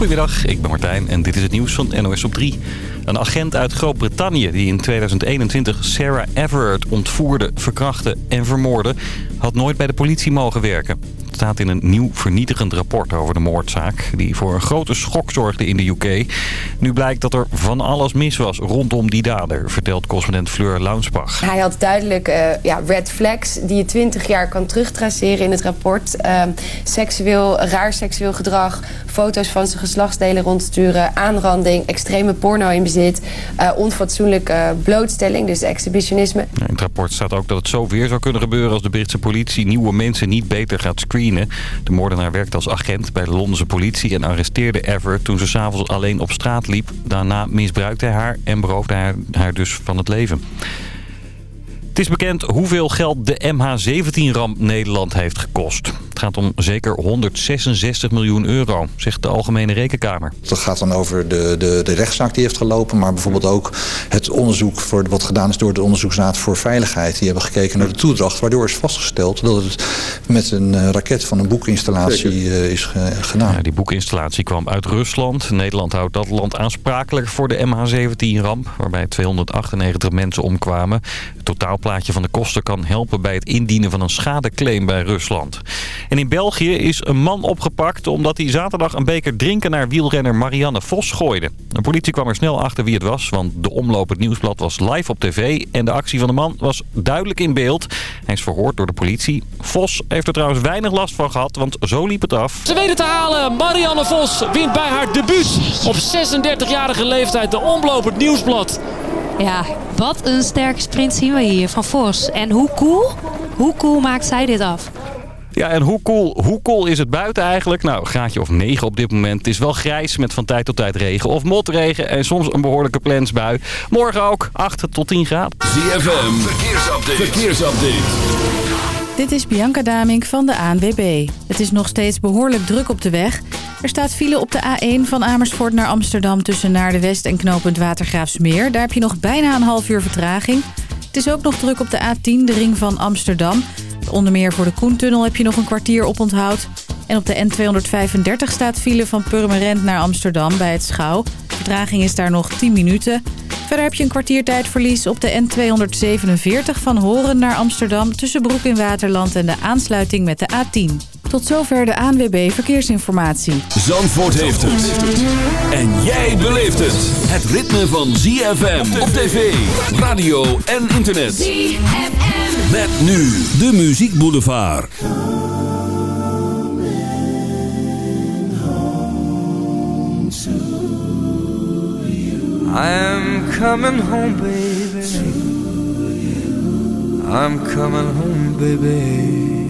Goedemiddag, ik ben Martijn en dit is het nieuws van NOS op 3. Een agent uit Groot-Brittannië die in 2021 Sarah Everard ontvoerde, verkrachtte en vermoordde... had nooit bij de politie mogen werken. Staat in een nieuw vernietigend rapport over de moordzaak... die voor een grote schok zorgde in de UK. Nu blijkt dat er van alles mis was rondom die dader... vertelt correspondent Fleur Launsbach. Hij had duidelijk uh, ja, red flags die je 20 jaar kan terugtraceren in het rapport. Uh, seksueel, raar seksueel gedrag, foto's van zijn geslachtsdelen rondsturen... aanranding, extreme porno in bezit, uh, onfatsoenlijke blootstelling, dus exhibitionisme. In het rapport staat ook dat het zo weer zou kunnen gebeuren... als de Britse politie nieuwe mensen niet beter gaat screenen. De moordenaar werkte als agent bij de Londense politie... en arresteerde Ever toen ze s'avonds alleen op straat liep. Daarna misbruikte hij haar en beroofde hij haar dus van het leven. Het is bekend hoeveel geld de MH17-ramp Nederland heeft gekost. Het gaat om zeker 166 miljoen euro, zegt de Algemene Rekenkamer. Dat gaat dan over de, de, de rechtszaak die heeft gelopen... maar bijvoorbeeld ook het onderzoek voor, wat gedaan is door de Onderzoeksraad voor Veiligheid. Die hebben gekeken naar de toedracht, waardoor is vastgesteld... dat het met een raket van een boekinstallatie uh, is ge, gedaan. Ja, die boekinstallatie kwam uit Rusland. Nederland houdt dat land aansprakelijk voor de MH17-ramp... waarbij 298 mensen omkwamen. Het totaalplaatje van de kosten kan helpen bij het indienen van een schadeclaim bij Rusland. En in België is een man opgepakt omdat hij zaterdag een beker drinken naar wielrenner Marianne Vos gooide. De politie kwam er snel achter wie het was, want de omloop het nieuwsblad was live op tv en de actie van de man was duidelijk in beeld. Hij is verhoord door de politie. Vos heeft er trouwens weinig last van gehad, want zo liep het af. Ze weten te halen. Marianne Vos wint bij haar debuut op 36-jarige leeftijd de omloop het nieuwsblad. Ja, wat een sterke sprint zien we hier van Vos. En hoe cool, hoe cool maakt zij dit af? Ja, en hoe cool, hoe cool is het buiten eigenlijk? Nou, graadje of 9 op dit moment. Het is wel grijs met van tijd tot tijd regen of motregen en soms een behoorlijke plensbui. Morgen ook 8 tot 10 graden. ZFM, verkeersupdate. verkeersupdate. Dit is Bianca Damink van de ANWB. Het is nog steeds behoorlijk druk op de weg. Er staat file op de A1 van Amersfoort naar Amsterdam tussen naar de West en knooppunt Watergraafsmeer. Daar heb je nog bijna een half uur vertraging. Het is ook nog druk op de A10, de ring van Amsterdam. Onder meer voor de Koentunnel heb je nog een kwartier op onthoud. En op de N235 staat file van Purmerend naar Amsterdam bij het Schouw. De vertraging is daar nog 10 minuten. Verder heb je een kwartiertijdverlies op de N247 van Horen naar Amsterdam... tussen Broek in Waterland en de aansluiting met de A10. Tot zover de ANWB Verkeersinformatie. Zandvoort heeft het. En jij beleeft het. Het ritme van ZFM op tv, radio en internet. ZFM. Met nu de Muziek Boulevard. I'm coming home, baby. I'm coming home, baby.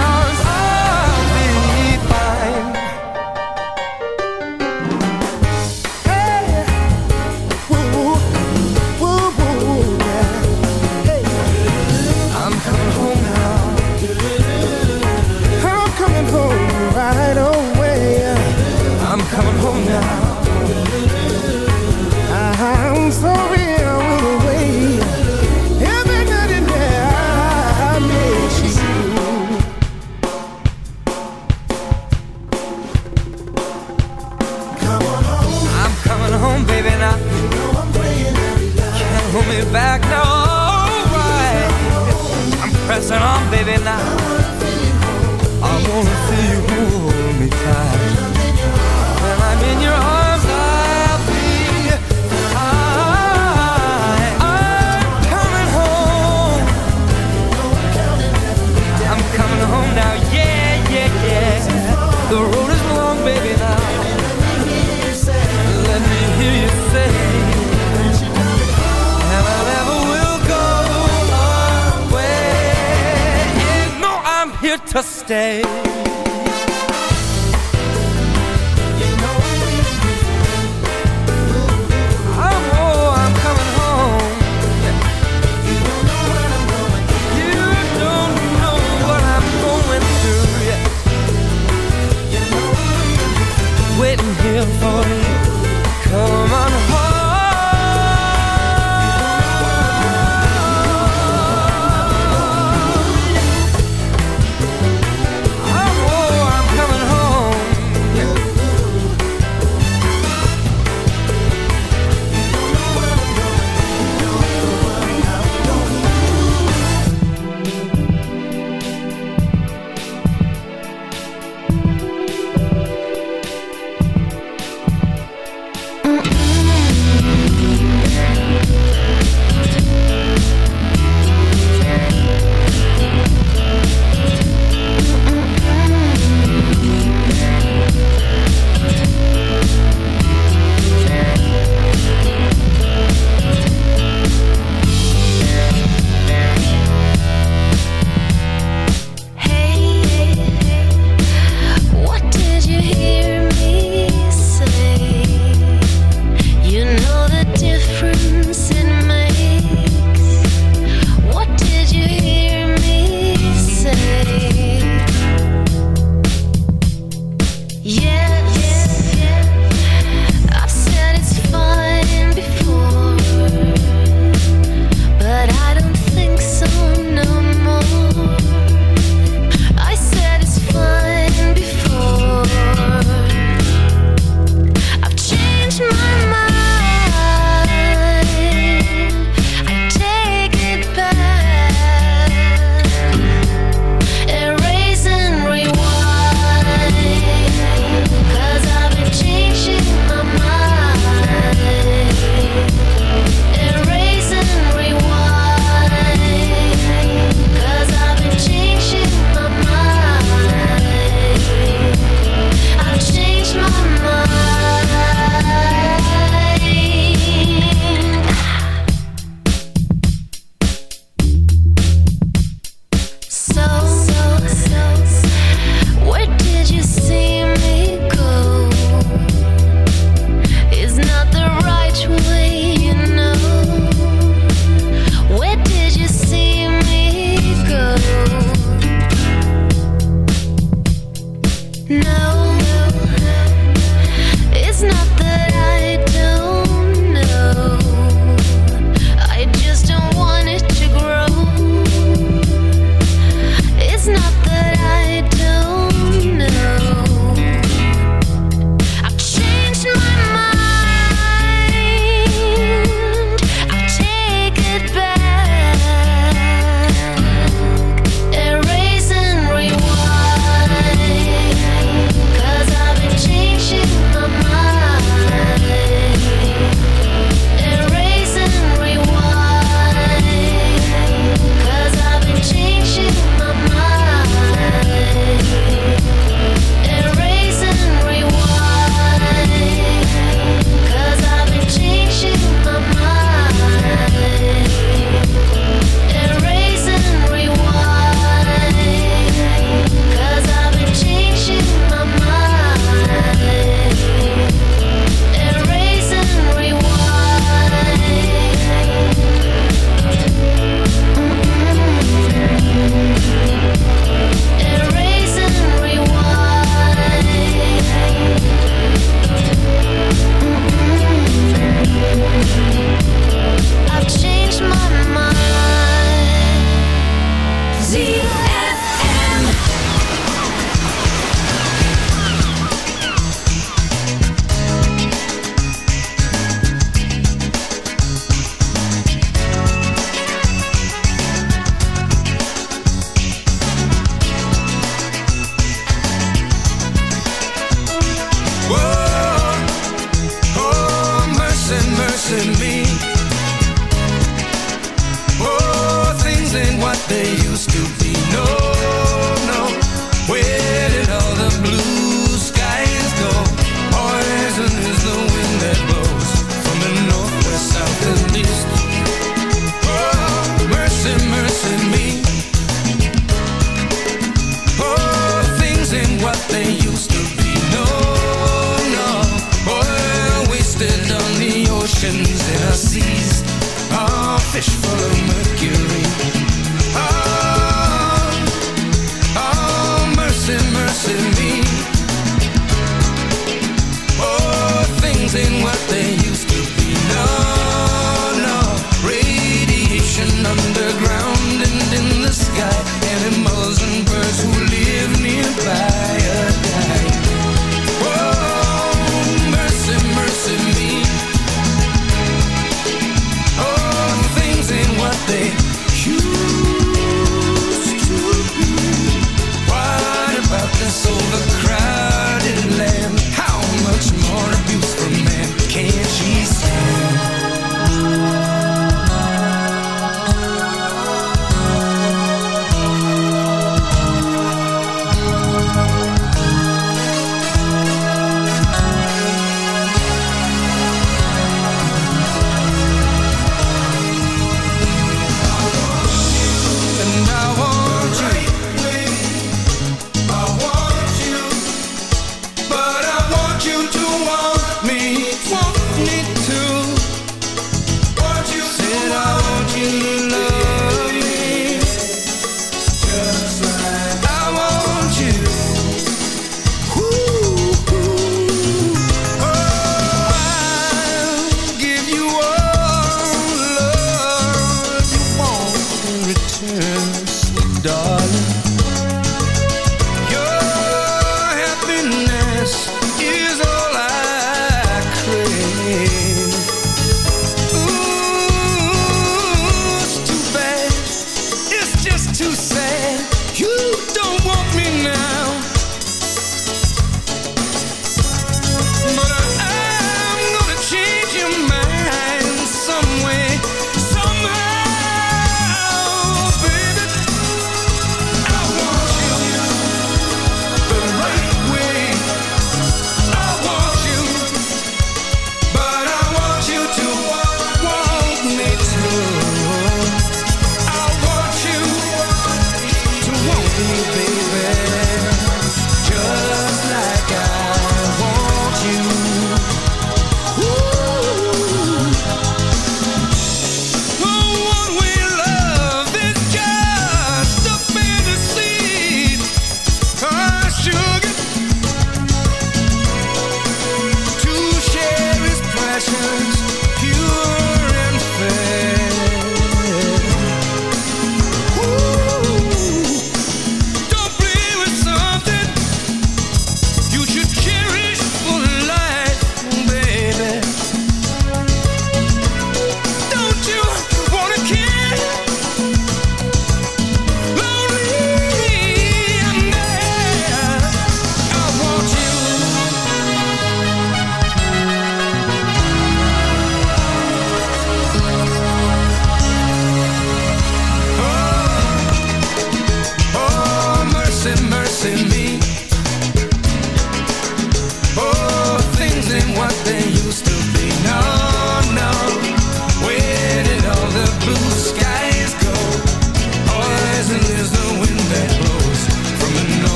for you. Come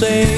Say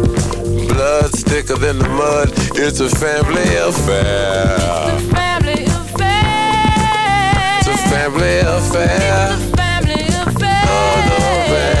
Blood's thicker than the mud. It's a family affair. It's a family affair. It's a family affair. It's a family affair. What a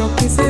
your kisses.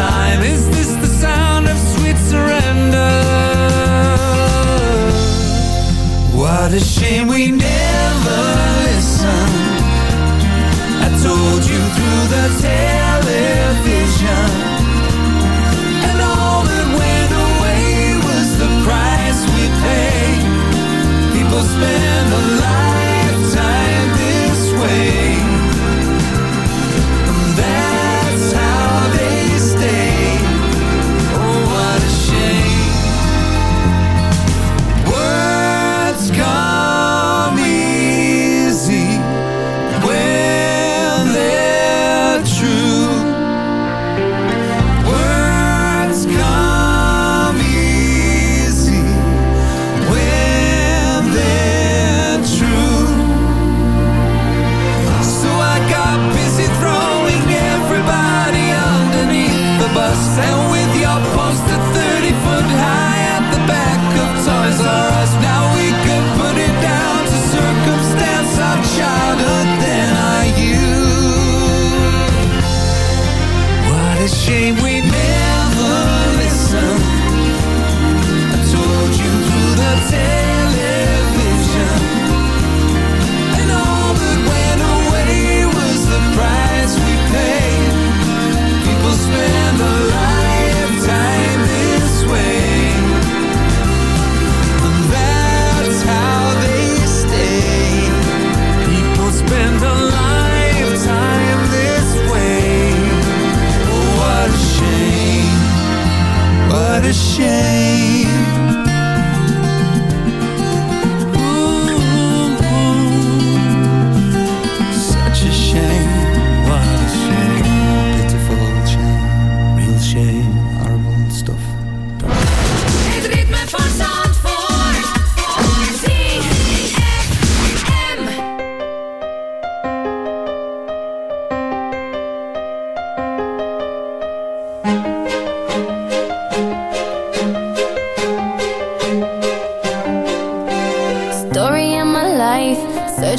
time. Is this the sound of sweet surrender? What a shame we never listened. I told you through the television.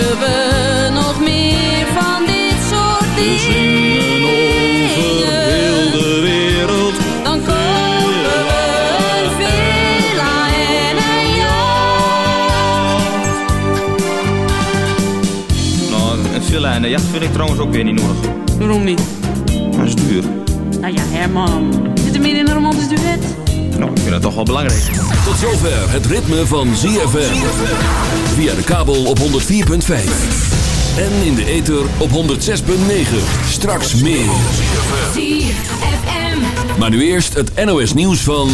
Maken we nog meer van dit soort We dingen. zingen over heel de wereld. Dan kopen we een villa en een Nou, een villa en een jacht vind ik trouwens ook weer niet nodig. Waarom niet? Dat is duur. Nou ja, Herman. Zit er meer in een? Nou, ik vind dat toch wel belangrijk. Tot zover het ritme van ZFM. Via de kabel op 104.5. En in de ether op 106.9. Straks meer. Maar nu eerst het NOS nieuws van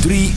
3